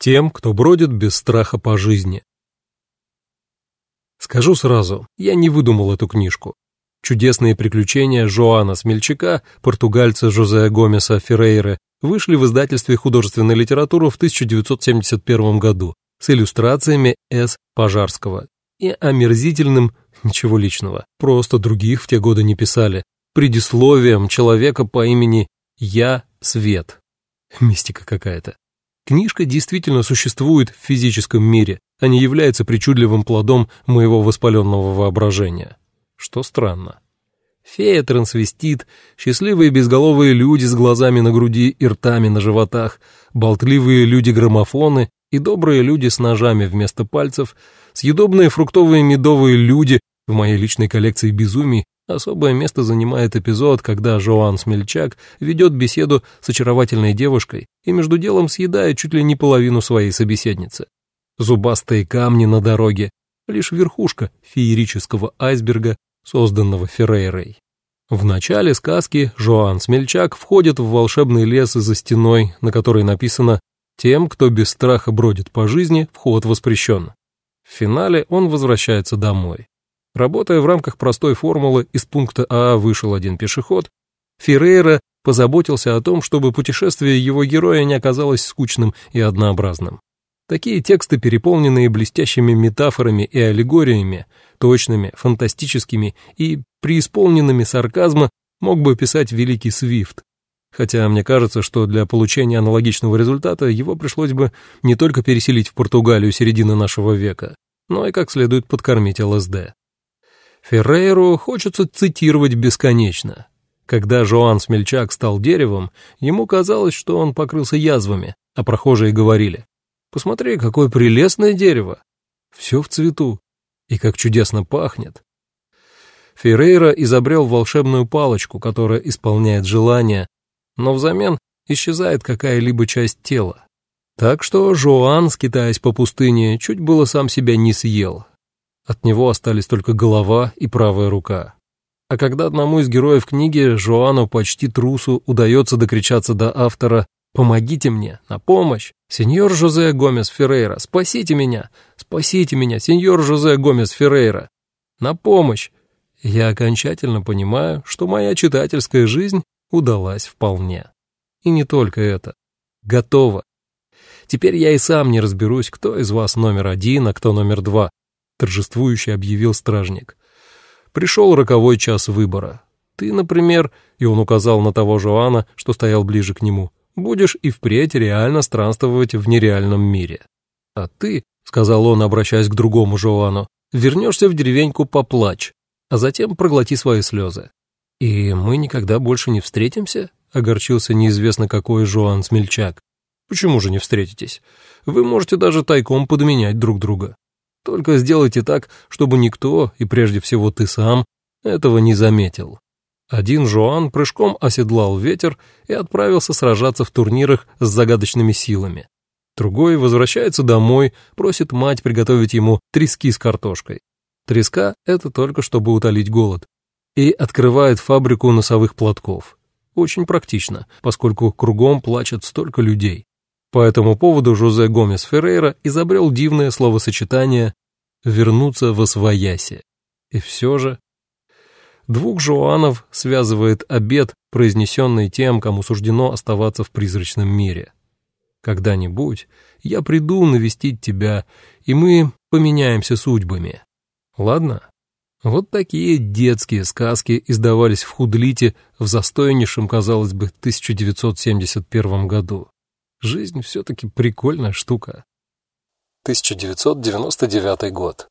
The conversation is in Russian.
Тем, кто бродит без страха по жизни. Скажу сразу, я не выдумал эту книжку. Чудесные приключения Жоана Смельчака, португальца Жозе Гомеса Феррейры, вышли в издательстве художественной литературы в 1971 году с иллюстрациями С. Пожарского и омерзительным, ничего личного, просто других в те годы не писали, предисловием человека по имени Я Свет. Мистика какая-то. Книжка действительно существует в физическом мире, а не является причудливым плодом моего воспаленного воображения. Что странно. Фея-трансвестит, счастливые безголовые люди с глазами на груди и ртами на животах, болтливые люди-граммофоны и добрые люди с ножами вместо пальцев, съедобные фруктовые медовые люди в моей личной коллекции безумий Особое место занимает эпизод, когда Жоан Смельчак ведет беседу с очаровательной девушкой и между делом съедает чуть ли не половину своей собеседницы. Зубастые камни на дороге — лишь верхушка феерического айсберга, созданного Феррейрой. В начале сказки Жоан Смельчак входит в волшебный лес за стеной, на которой написано «Тем, кто без страха бродит по жизни, вход воспрещен». В финале он возвращается домой. Работая в рамках простой формулы из пункта А вышел один пешеход, Феррейра позаботился о том, чтобы путешествие его героя не оказалось скучным и однообразным. Такие тексты, переполненные блестящими метафорами и аллегориями, точными, фантастическими и преисполненными сарказма, мог бы писать великий Свифт. Хотя мне кажется, что для получения аналогичного результата его пришлось бы не только переселить в Португалию середины нашего века, но и как следует подкормить ЛСД. Феррейру хочется цитировать бесконечно. Когда Жоан Смельчак стал деревом, ему казалось, что он покрылся язвами, а прохожие говорили, «Посмотри, какое прелестное дерево! Все в цвету, и как чудесно пахнет!» Феррейра изобрел волшебную палочку, которая исполняет желания, но взамен исчезает какая-либо часть тела. Так что Жоан, скитаясь по пустыне, чуть было сам себя не съел, от него остались только голова и правая рука. А когда одному из героев книги, Жоану почти трусу, удается докричаться до автора «Помогите мне! На помощь! Сеньор Жозе Гомес Феррейра! Спасите меня! Спасите меня, сеньор Жозе Гомес Феррейра! На помощь!» Я окончательно понимаю, что моя читательская жизнь удалась вполне. И не только это. Готово. Теперь я и сам не разберусь, кто из вас номер один, а кто номер два, торжествующе объявил стражник. Пришел роковой час выбора. Ты, например, и он указал на того Жоана, что стоял ближе к нему, будешь и впредь реально странствовать в нереальном мире. А ты, — сказал он, обращаясь к другому Жоану, — вернешься в деревеньку поплачь, а затем проглоти свои слезы. И мы никогда больше не встретимся? — огорчился неизвестно какой Жоан Смельчак. Почему же не встретитесь? Вы можете даже тайком подменять друг друга. Только сделайте так, чтобы никто, и прежде всего ты сам, этого не заметил. Один Жоан прыжком оседлал ветер и отправился сражаться в турнирах с загадочными силами. Другой возвращается домой, просит мать приготовить ему трески с картошкой. Треска — это только чтобы утолить голод. И открывает фабрику носовых платков. Очень практично, поскольку кругом плачет столько людей. По этому поводу Жозе Гомес Феррейра изобрел дивное словосочетание «вернуться во свояси». И все же двух Жоанов связывает обед, произнесенный тем, кому суждено оставаться в призрачном мире. Когда-нибудь я приду навестить тебя, и мы поменяемся судьбами. Ладно? Вот такие детские сказки издавались в Худлите в застойнейшем, казалось бы, 1971 году. Жизнь все-таки прикольная штука. 1999 год.